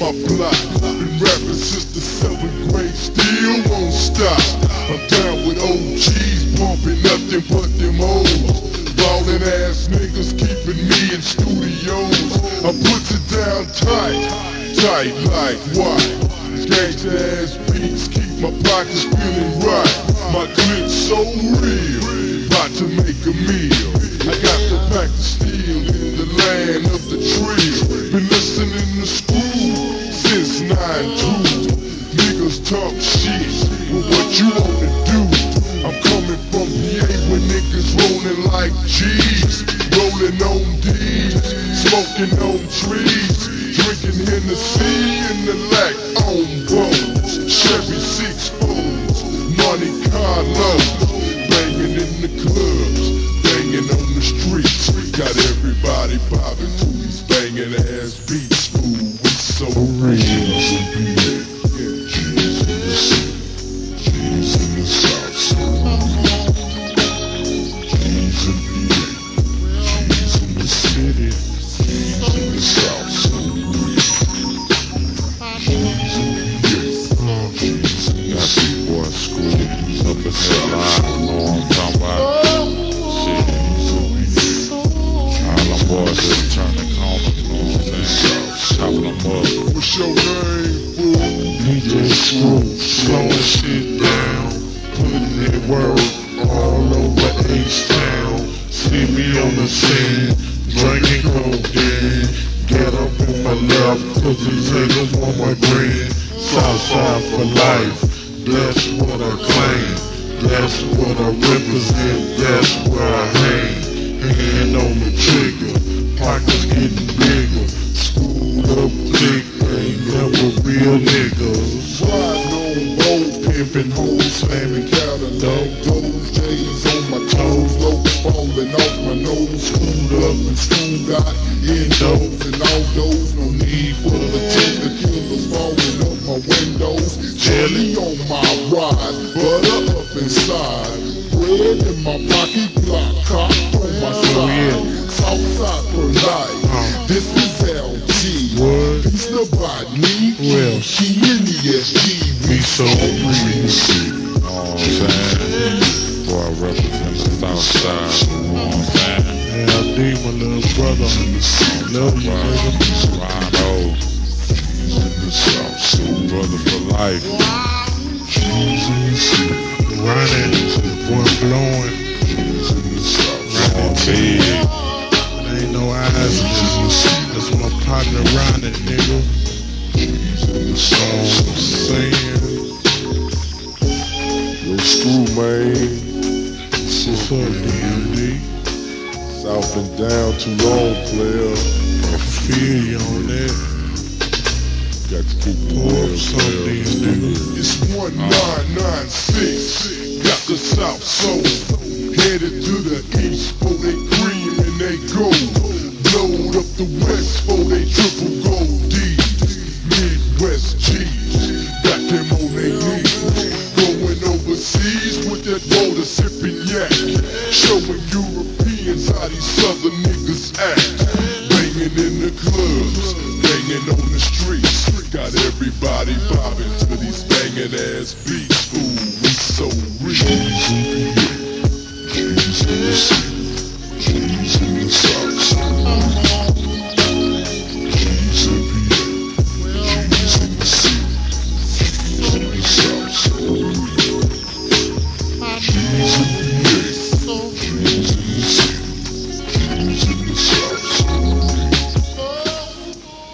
my block. Been rapping since the seventh grade, still won't stop. I'm down with OGs, bumping nothing but them O's. Ballin' ass niggas keeping me in studios. I put it down tight, tight like what? Gangsta ass beats keep my pockets feeling right. My clip's so real, about to make a meal. Smoking on trees. Drinking Hennessy in the lack on bones. Chevy six foes, Monte Carlo. Banging in the clubs, banging on the streets. Got everybody bobbing to these banging ass beats. Ooh, it's so real. Boys just turn the corner. You know what I'm saying? Chopping them up. What's your name, fool? DJ Screw, slowing shit down, putting in work all over H-Town. See me on the scene, drinking codeine. Get up in my left, cause these haters want my green. Southside for life, that's what I claim. That's what I represent, that's where I hang. Hand on the trigger, pockets getting bigger. Screwed Up Click, ain't never real niggas. Riding on boat, pimping hoes, slamming Cadillac doors, J's on my toes, low falling off my nose, screwed up and screwed out, indoors and all those, no need for the tinker killers falling off my windows, jelly on my ride, butter up inside, bread in my pocket, block cock this is LG, What? peace nobody, Well. she in the SG, We so real. You know what I'm saying? Boy, I represent the south side. You know what I'm saying? Yeah, D, my little brother. Love you, nigga. Rhino. Brother for life. Running, boy blowing. Going big. There ain't no eyes. That's my partner running, nigga. So I'm saying, Yo, school man, what's up, DMD? south and down, too long, player. I feel you on that. Got to keep the Pull up real, something, player. nigga. It's 1996, got the south soul. Headed to the east for they act. Banging in the clubs, banging on the streets. Got everybody bobbing to these banging ass beats.